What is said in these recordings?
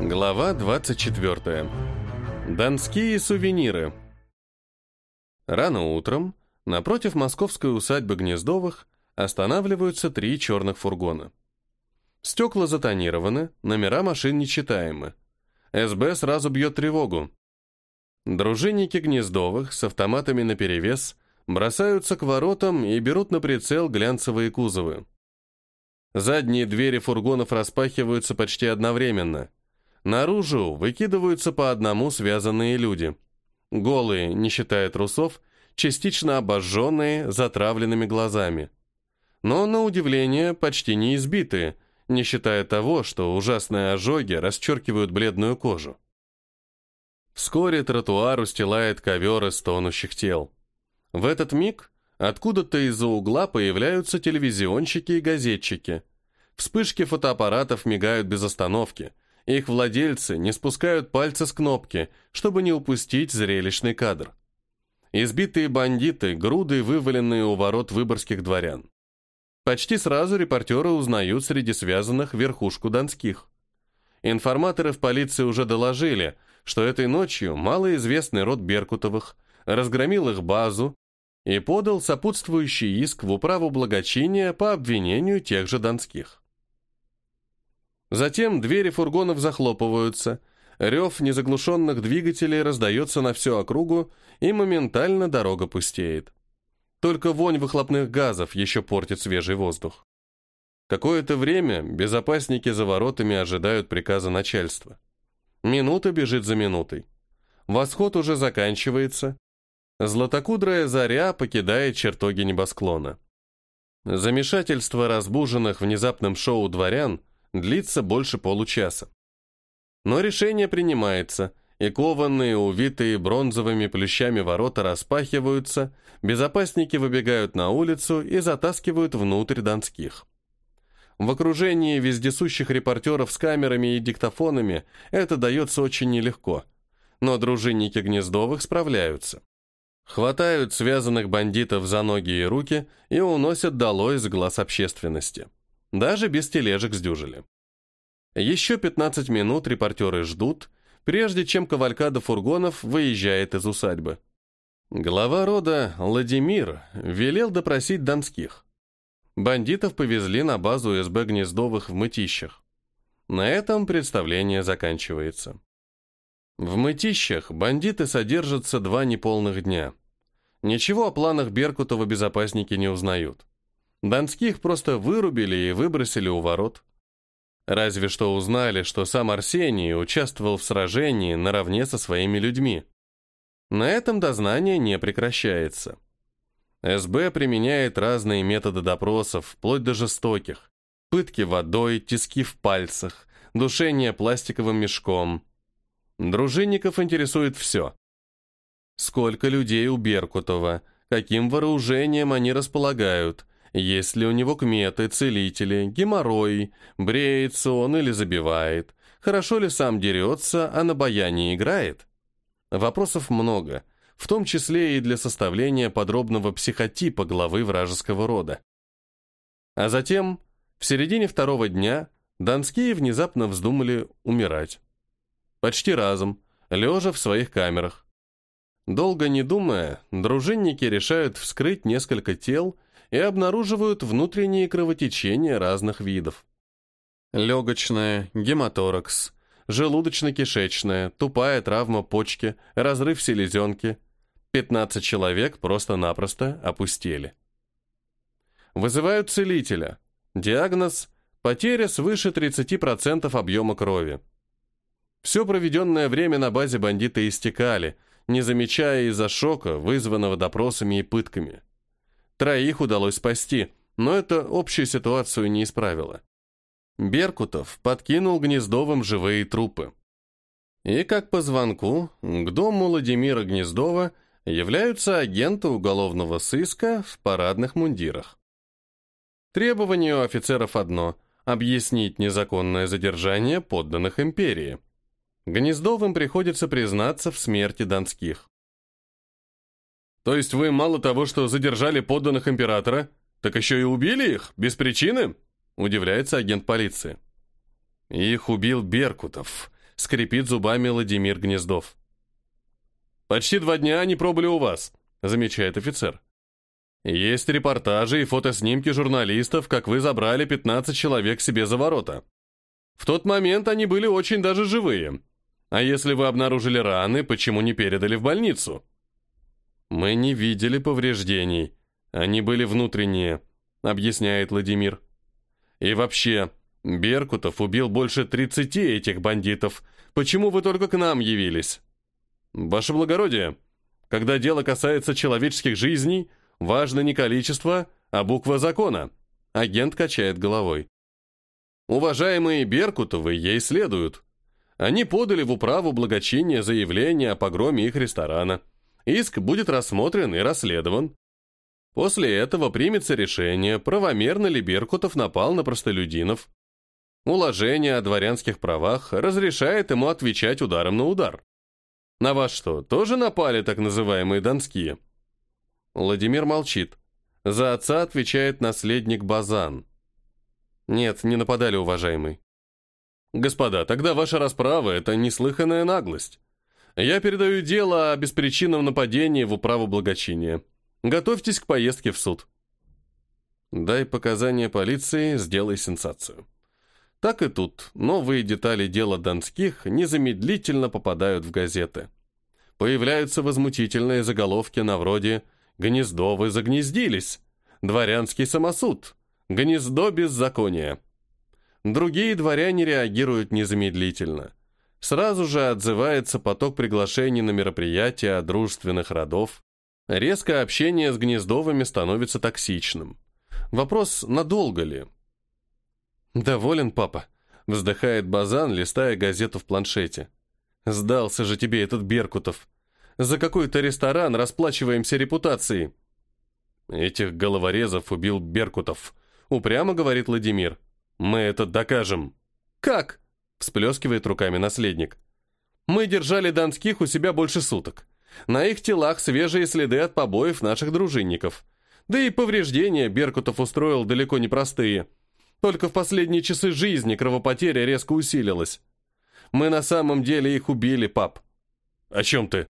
Глава 24. Донские сувениры. Рано утром, напротив московской усадьбы Гнездовых, останавливаются три черных фургона. Стекла затонированы, номера машин нечитаемы. СБ сразу бьет тревогу. Дружинники Гнездовых с автоматами наперевес бросаются к воротам и берут на прицел глянцевые кузовы. Задние двери фургонов распахиваются почти одновременно – Наружу выкидываются по одному связанные люди. Голые, не считая трусов, частично обожженные, затравленными глазами. Но, на удивление, почти не избитые, не считая того, что ужасные ожоги расчеркивают бледную кожу. Вскоре тротуар устилает ковер из тонущих тел. В этот миг откуда-то из-за угла появляются телевизионщики и газетчики. Вспышки фотоаппаратов мигают без остановки – их владельцы не спускают пальцы с кнопки, чтобы не упустить зрелищный кадр. Избитые бандиты, груды, вываленные у ворот выборгских дворян. Почти сразу репортеры узнают среди связанных верхушку донских. Информаторы в полиции уже доложили, что этой ночью малоизвестный род Беркутовых разгромил их базу и подал сопутствующий иск в управу благочиния по обвинению тех же донских. Затем двери фургонов захлопываются, рев незаглушенных двигателей раздается на всю округу, и моментально дорога пустеет. Только вонь выхлопных газов еще портит свежий воздух. Какое-то время безопасники за воротами ожидают приказа начальства. Минута бежит за минутой. Восход уже заканчивается. Златокудрая заря покидает чертоги небосклона. Замешательство разбуженных внезапным шоу дворян длится больше получаса. Но решение принимается, и кованные, увитые бронзовыми плющами ворота распахиваются, безопасники выбегают на улицу и затаскивают внутрь донских. В окружении вездесущих репортеров с камерами и диктофонами это дается очень нелегко, но дружинники Гнездовых справляются. Хватают связанных бандитов за ноги и руки и уносят долой с глаз общественности. Даже без тележек сдюжили. Еще 15 минут репортеры ждут, прежде чем кавалькада фургонов выезжает из усадьбы. Глава рода Владимир велел допросить донских. Бандитов повезли на базу СБ Гнездовых в Мытищах. На этом представление заканчивается. В Мытищах бандиты содержатся два неполных дня. Ничего о планах Беркутова безопасники не узнают. Донских просто вырубили и выбросили у ворот. Разве что узнали, что сам Арсений участвовал в сражении наравне со своими людьми. На этом дознание не прекращается. СБ применяет разные методы допросов, вплоть до жестоких. Пытки водой, тиски в пальцах, душение пластиковым мешком. Дружинников интересует все. Сколько людей у Беркутова, каким вооружением они располагают, есть ли у него кметы, целители, геморрой, бреется он или забивает, хорошо ли сам дерется, а на баяне играет? Вопросов много, в том числе и для составления подробного психотипа главы вражеского рода. А затем, в середине второго дня, донские внезапно вздумали умирать. Почти разом, лежа в своих камерах. Долго не думая, дружинники решают вскрыть несколько тел и обнаруживают внутренние кровотечения разных видов. Легочная, гематоракс, желудочно-кишечная, тупая травма почки, разрыв селезенки. 15 человек просто-напросто опустели. Вызывают целителя. Диагноз – потеря свыше 30% объема крови. Все проведенное время на базе бандиты истекали, не замечая из-за шока, вызванного допросами и пытками. Троих удалось спасти, но это общую ситуацию не исправило. Беркутов подкинул Гнездовым живые трупы. И как по звонку к дому Владимира Гнездова являются агенты уголовного сыска в парадных мундирах. Требование у офицеров одно – объяснить незаконное задержание подданных империи. Гнездовым приходится признаться в смерти Донских. То есть вы мало того, что задержали подданных императора, так еще и убили их, без причины? Удивляется агент полиции. Их убил Беркутов, скрипит зубами Владимир Гнездов. «Почти два дня они пробыли у вас», — замечает офицер. «Есть репортажи и фотоснимки журналистов, как вы забрали 15 человек себе за ворота. В тот момент они были очень даже живые. А если вы обнаружили раны, почему не передали в больницу?» «Мы не видели повреждений. Они были внутренние», — объясняет Владимир. «И вообще, Беркутов убил больше 30 этих бандитов. Почему вы только к нам явились?» «Ваше благородие, когда дело касается человеческих жизней, важно не количество, а буква закона», — агент качает головой. «Уважаемые Беркутовы ей следуют. Они подали в управу благочиния заявление о погроме их ресторана. Иск будет рассмотрен и расследован. После этого примется решение, правомерно ли Беркутов напал на простолюдинов. Уложение о дворянских правах разрешает ему отвечать ударом на удар. На вас что, тоже напали так называемые донские? Владимир молчит. За отца отвечает наследник Базан. Нет, не нападали, уважаемый. Господа, тогда ваша расправа — это неслыханная наглость. Я передаю дело о беспричинном нападении в управу благочиния. Готовьтесь к поездке в суд. Дай показания полиции, сделай сенсацию. Так и тут новые детали дела Донских незамедлительно попадают в газеты. Появляются возмутительные заголовки на вроде «Гнездовы загнездились», «Дворянский самосуд», «Гнездо беззакония». Другие дворяне реагируют незамедлительно. Сразу же отзывается поток приглашений на мероприятия от дружественных родов. Резкое общение с Гнездовыми становится токсичным. Вопрос, надолго ли? «Доволен, папа», — вздыхает Базан, листая газету в планшете. «Сдался же тебе этот Беркутов. За какой-то ресторан расплачиваемся репутацией». «Этих головорезов убил Беркутов», — упрямо говорит Владимир. «Мы это докажем». «Как?» — всплескивает руками наследник. «Мы держали донских у себя больше суток. На их телах свежие следы от побоев наших дружинников. Да и повреждения Беркутов устроил далеко не простые». Только в последние часы жизни кровопотеря резко усилилась. Мы на самом деле их убили, пап. О чем ты?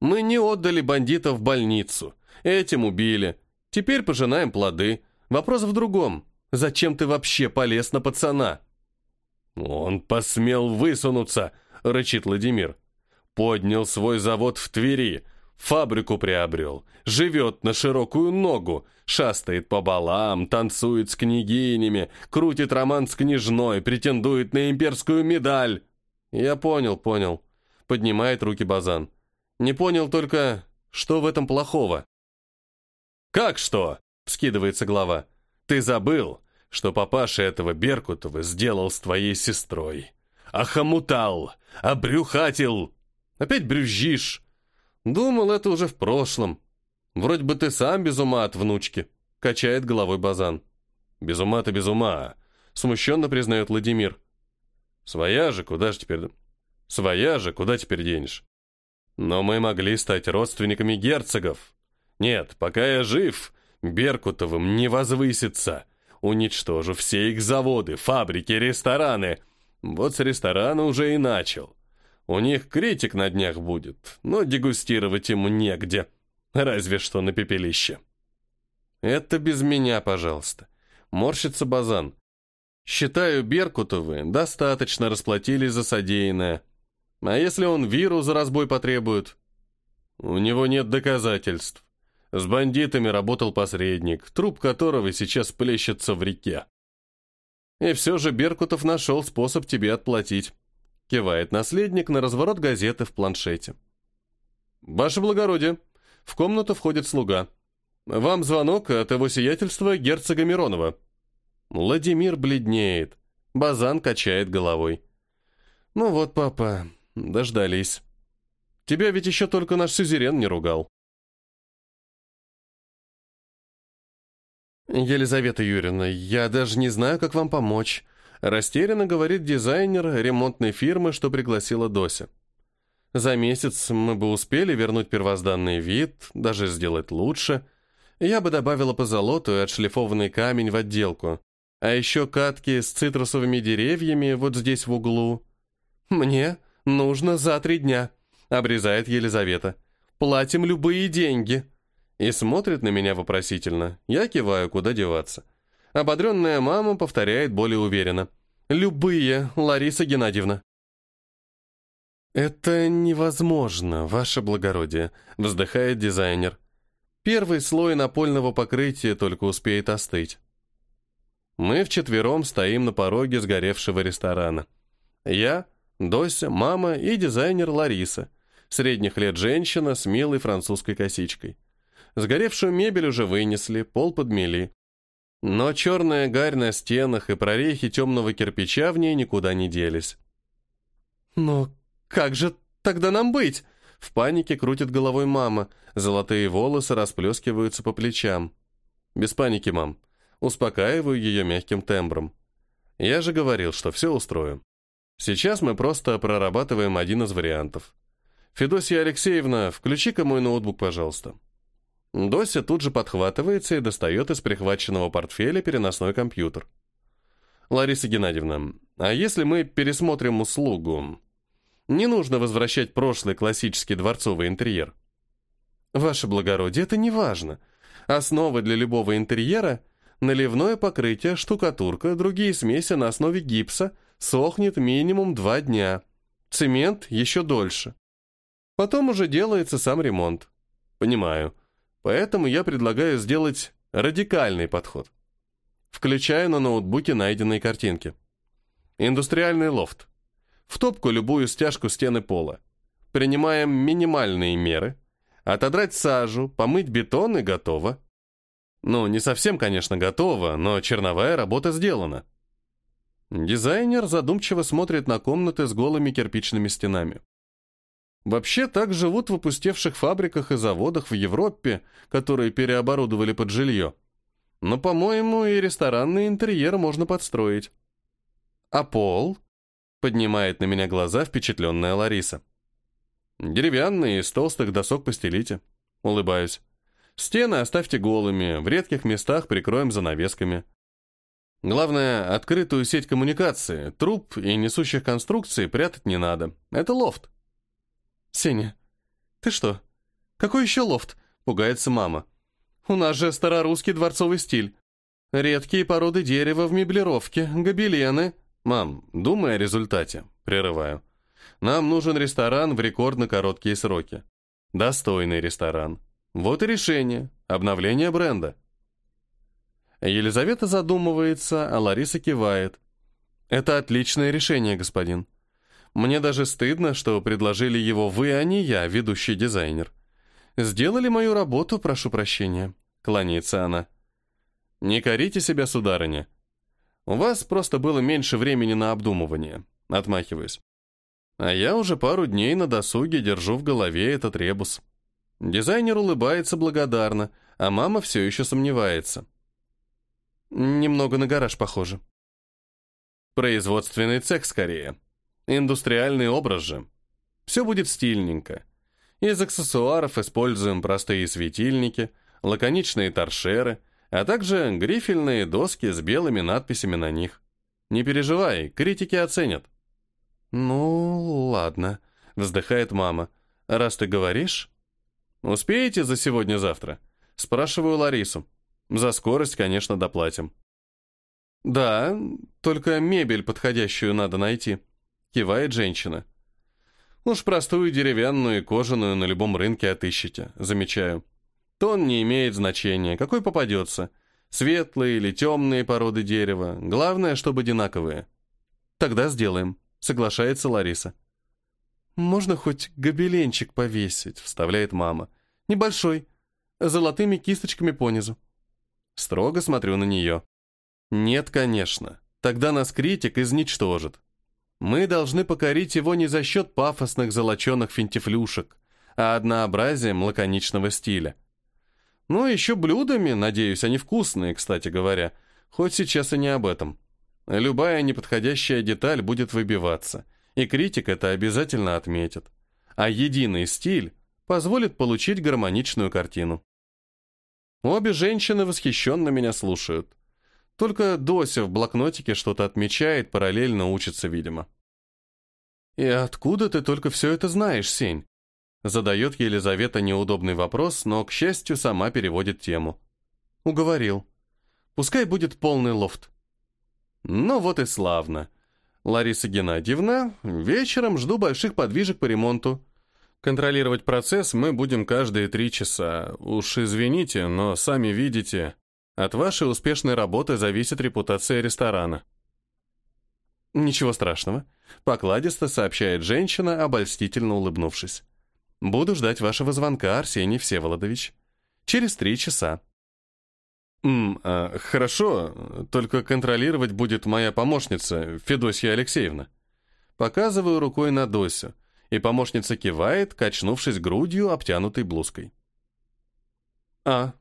Мы не отдали бандитов в больницу. Этим убили. Теперь пожинаем плоды. Вопрос в другом. Зачем ты вообще полез на пацана? Он посмел высунуться, рычит Владимир. Поднял свой завод в Твери, фабрику приобрел, живет на широкую ногу, шастает по балам, танцует с княгинями, крутит роман с княжной, претендует на имперскую медаль. Я понял, понял. Поднимает руки Базан. Не понял только, что в этом плохого. Как что? Скидывается глава. Ты забыл, что папаша этого Беркутова сделал с твоей сестрой. Охомутал, обрюхатил. Опять брюзжишь. Думал, это уже в прошлом. Вроде бы ты сам без ума от внучки, качает головой Базан. Без ума-то без ума, смущенно признает Владимир. Своя же, куда же теперь... Своя же, куда теперь денешь? Но мы могли стать родственниками герцогов. Нет, пока я жив, Беркутовым не возвысится. Уничтожу все их заводы, фабрики, рестораны. Вот с ресторана уже и начал. У них критик на днях будет, но дегустировать ему негде. Разве что на пепелище. Это без меня, пожалуйста. Морщится Базан. Считаю, Беркутовы достаточно расплатились за содеянное. А если он виру за разбой потребует? У него нет доказательств. С бандитами работал посредник, труп которого сейчас плещется в реке. И все же Беркутов нашел способ тебе отплатить. Кивает наследник на разворот газеты в планшете. «Ваше благородие!» В комнату входит слуга. «Вам звонок от его сиятельства герцога Миронова». Владимир бледнеет. Базан качает головой. «Ну вот, папа, дождались. Тебя ведь еще только наш сюзерен не ругал». «Елизавета Юрьевна, я даже не знаю, как вам помочь», Растерянно говорит дизайнер ремонтной фирмы, что пригласила Дося. За месяц мы бы успели вернуть первозданный вид, даже сделать лучше. Я бы добавила позолоту и отшлифованный камень в отделку. А еще катки с цитрусовыми деревьями вот здесь в углу. «Мне нужно за три дня», — обрезает Елизавета. «Платим любые деньги». И смотрит на меня вопросительно. Я киваю, куда деваться. Ободренная мама повторяет более уверенно. «Любые, Лариса Геннадьевна». «Это невозможно, ваше благородие», — вздыхает дизайнер. «Первый слой напольного покрытия только успеет остыть». Мы вчетвером стоим на пороге сгоревшего ресторана. Я, Дося, мама и дизайнер Лариса, средних лет женщина с милой французской косичкой. Сгоревшую мебель уже вынесли, пол подмели. Но черная гарь на стенах и прорехи темного кирпича в ней никуда не делись. «Но как же тогда нам быть?» В панике крутит головой мама, золотые волосы расплескиваются по плечам. «Без паники, мам. Успокаиваю ее мягким тембром. Я же говорил, что все устрою. Сейчас мы просто прорабатываем один из вариантов. Федосия Алексеевна, включи-ка мой ноутбук, пожалуйста. Дося тут же подхватывается и достает из прихваченного портфеля переносной компьютер. Лариса Геннадьевна, а если мы пересмотрим услугу? Не нужно возвращать прошлый классический дворцовый интерьер. Ваше благородие, это не важно. Основа для любого интерьера — Наливное покрытие, штукатурка, другие смеси на основе гипса сохнет минимум два дня. Цемент еще дольше. Потом уже делается сам ремонт. Понимаю. Поэтому я предлагаю сделать радикальный подход. Включаю на ноутбуке найденные картинки. Индустриальный лофт. В топку любую стяжку стены пола. Принимаем минимальные меры. Отодрать сажу, помыть бетон и готово. Ну, не совсем, конечно, готово, но черновая работа сделана. Дизайнер задумчиво смотрит на комнаты с голыми кирпичными стенами. Вообще так живут в опустевших фабриках и заводах в Европе, которые переоборудовали под жилье. Но, по-моему, и ресторанный интерьер можно подстроить. А пол? Поднимает на меня глаза впечатленная Лариса. Деревянный, из толстых досок постелите. Улыбаюсь. Стены оставьте голыми, в редких местах прикроем занавесками. Главное, открытую сеть коммуникации, труб и несущих конструкций прятать не надо. Это лофт. Сеня, ты что? Какой еще лофт? Пугается мама. У нас же старорусский дворцовый стиль. Редкие породы дерева в меблировке, гобелены. Мам, думай о результате. Прерываю. Нам нужен ресторан в рекордно короткие сроки. Достойный ресторан. Вот и решение. Обновление бренда. Елизавета задумывается, а Лариса кивает. Это отличное решение, господин. Мне даже стыдно, что предложили его вы, а не я, ведущий дизайнер. Сделали мою работу, прошу прощения. Кланяется она. Не корите себя, сударыня. У вас просто было меньше времени на обдумывание. Отмахиваюсь. А я уже пару дней на досуге держу в голове этот ребус. Дизайнер улыбается благодарно, а мама все еще сомневается. Немного на гараж похоже. Производственный цех скорее. Индустриальный образ же. Все будет стильненько. Из аксессуаров используем простые светильники, лаконичные торшеры, а также грифельные доски с белыми надписями на них. Не переживай, критики оценят. «Ну, ладно», — вздыхает мама. «Раз ты говоришь...» «Успеете за сегодня-завтра?» Спрашиваю Ларису. За скорость, конечно, доплатим. «Да, только мебель подходящую надо найти», — кивает женщина. «Уж простую деревянную и кожаную на любом рынке отыщите», — замечаю. «Тон не имеет значения, какой попадется. Светлые или темные породы дерева. Главное, чтобы одинаковые». «Тогда сделаем», — соглашается Лариса. «Можно хоть гобеленчик повесить», — вставляет мама. «Небольшой, золотыми кисточками понизу». Строго смотрю на нее. «Нет, конечно. Тогда нас критик изничтожит. Мы должны покорить его не за счет пафосных золоченых финтифлюшек, а однообразием лаконичного стиля. Ну, еще блюдами, надеюсь, они вкусные, кстати говоря, хоть сейчас и не об этом. Любая неподходящая деталь будет выбиваться, и критик это обязательно отметит. А единый стиль позволит получить гармоничную картину. Обе женщины восхищенно меня слушают. Только Дося в блокнотике что-то отмечает, параллельно учится, видимо. «И откуда ты только все это знаешь, Сень?» Задает Елизавета неудобный вопрос, но, к счастью, сама переводит тему. Уговорил. Пускай будет полный лофт. Ну вот и славно. Лариса Геннадьевна, вечером жду больших подвижек по ремонту. Контролировать процесс мы будем каждые три часа. Уж извините, но сами видите, от вашей успешной работы зависит репутация ресторана. Ничего страшного, покладисто сообщает женщина, обольстительно улыбнувшись. Буду ждать вашего звонка, Арсений Всеволодович. Через три часа. «М, а, хорошо, только контролировать будет моя помощница, Федосья Алексеевна». Показываю рукой на Досю, и помощница кивает, качнувшись грудью, обтянутой блузкой. «А,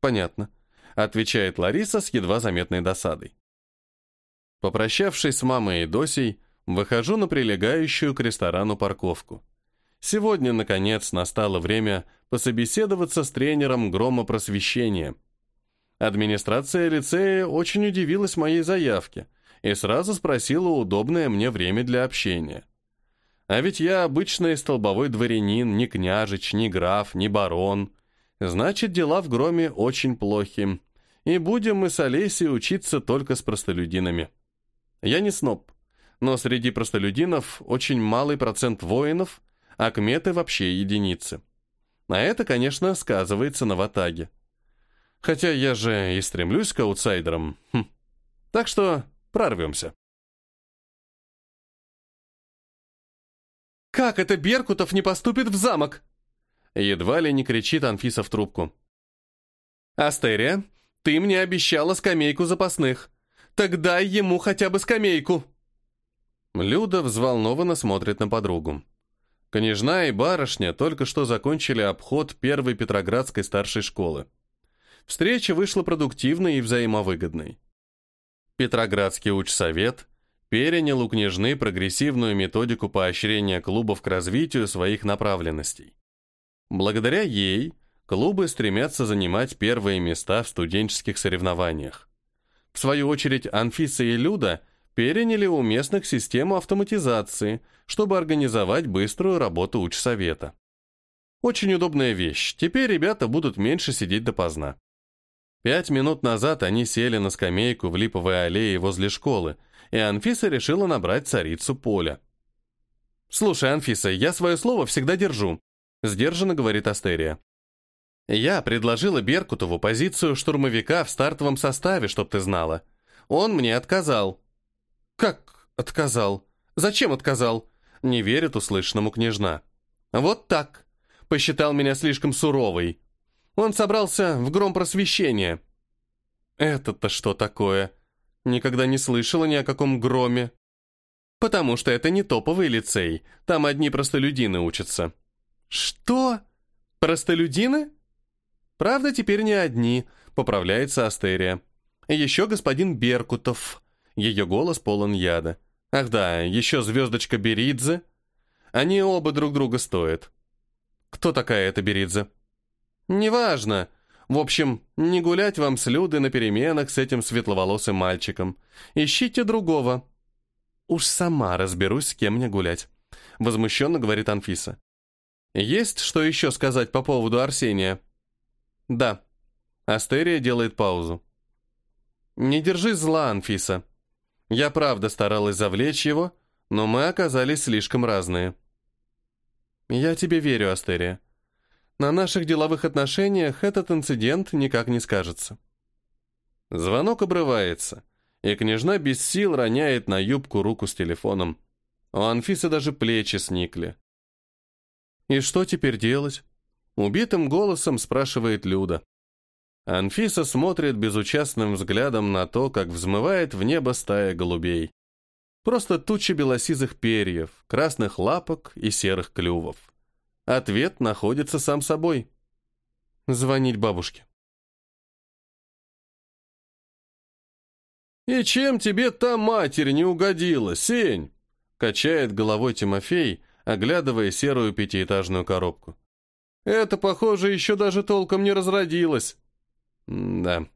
понятно», — отвечает Лариса с едва заметной досадой. Попрощавшись с мамой и Досей, выхожу на прилегающую к ресторану парковку. Сегодня, наконец, настало время пособеседоваться с тренером громопросвещения. Администрация лицея очень удивилась моей заявке и сразу спросила удобное мне время для общения. А ведь я обычный столбовой дворянин, ни княжич, ни граф, ни барон. Значит, дела в громе очень плохи. И будем мы с Олесей учиться только с простолюдинами. Я не сноб, но среди простолюдинов очень малый процент воинов – а кметы вообще единицы. А это, конечно, сказывается на ватаге. Хотя я же и стремлюсь к аутсайдерам. Хм. Так что прорвемся. «Как это Беркутов не поступит в замок?» Едва ли не кричит Анфиса в трубку. «Астерия, ты мне обещала скамейку запасных. Тогда ему хотя бы скамейку!» Люда взволнованно смотрит на подругу. Княжна и барышня только что закончили обход первой Петроградской старшей школы. Встреча вышла продуктивной и взаимовыгодной. Петроградский учсовет перенял у княжны прогрессивную методику поощрения клубов к развитию своих направленностей. Благодаря ей клубы стремятся занимать первые места в студенческих соревнованиях. В свою очередь Анфиса и Люда переняли у местных систему автоматизации, чтобы организовать быструю работу учсовета. Очень удобная вещь. Теперь ребята будут меньше сидеть допоздна. Пять минут назад они сели на скамейку в липовой аллее возле школы, и Анфиса решила набрать царицу поля. «Слушай, Анфиса, я свое слово всегда держу», — сдержанно говорит Астерия. «Я предложила Беркутову позицию штурмовика в стартовом составе, чтоб ты знала. Он мне отказал». «Как отказал? Зачем отказал?» Не верит услышанному княжна. «Вот так. Посчитал меня слишком суровой. Он собрался в гром просвещения». «Это-то что такое? Никогда не слышала ни о каком громе». «Потому что это не топовый лицей. Там одни простолюдины учатся». «Что? Простолюдины?» «Правда, теперь не одни», — поправляется Астерия. «Еще господин Беркутов». Ее голос полон яда. Ах да, еще звездочка Беридзе. Они оба друг друга стоят. Кто такая эта Беридзе? Неважно. В общем, не гулять вам с Людой на переменах с этим светловолосым мальчиком. Ищите другого. Уж сама разберусь, с кем мне гулять. Возмущенно говорит Анфиса. Есть что еще сказать по поводу Арсения? Да. Астерия делает паузу. Не держи зла, Анфиса. Я правда старалась завлечь его, но мы оказались слишком разные. Я тебе верю, Астерия. На наших деловых отношениях этот инцидент никак не скажется. Звонок обрывается, и княжна без сил роняет на юбку руку с телефоном. У Анфисы даже плечи сникли. «И что теперь делать?» Убитым голосом спрашивает Люда. Анфиса смотрит безучастным взглядом на то, как взмывает в небо стая голубей. Просто тучи белосизых перьев, красных лапок и серых клювов. Ответ находится сам собой. Звонить бабушке. «И чем тебе та матерь не угодила, Сень?» качает головой Тимофей, оглядывая серую пятиэтажную коробку. «Это, похоже, еще даже толком не разродилось». Да.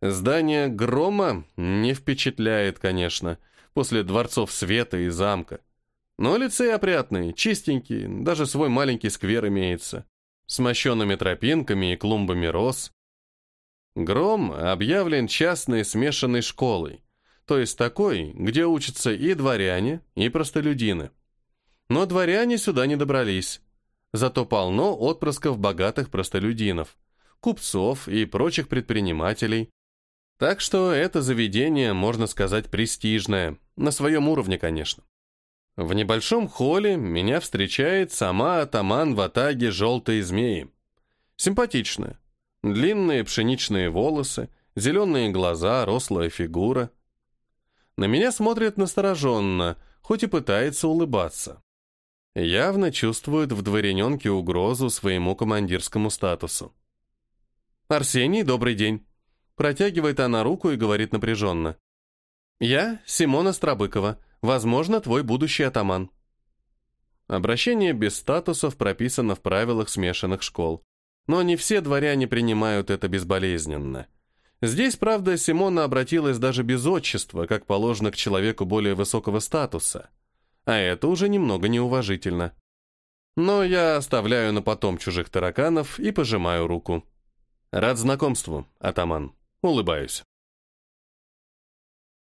Здание грома не впечатляет, конечно, после дворцов света и замка. Но лицей опрятный, чистенький, даже свой маленький сквер имеется, с мощенными тропинками и клумбами роз. Гром объявлен частной смешанной школой, то есть такой, где учатся и дворяне, и простолюдины. Но дворяне сюда не добрались. Зато полно отпрысков богатых простолюдинов, купцов и прочих предпринимателей. Так что это заведение, можно сказать, престижное, на своем уровне, конечно. В небольшом холле меня встречает сама атаман в атаге желтой змеи. Симпатичная. Длинные пшеничные волосы, зеленые глаза, рослая фигура. На меня смотрит настороженно, хоть и пытается улыбаться. Явно чувствует в дворяненке угрозу своему командирскому статусу. «Арсений, добрый день!» Протягивает она руку и говорит напряженно. «Я Симона Страбыкова, Возможно, твой будущий атаман. Обращение без статусов прописано в правилах смешанных школ. Но не все дворяне принимают это безболезненно. Здесь, правда, Симона обратилась даже без отчества, как положено к человеку более высокого статуса. А это уже немного неуважительно. Но я оставляю на потом чужих тараканов и пожимаю руку. Рад знакомству, атаман. Улыбаюсь.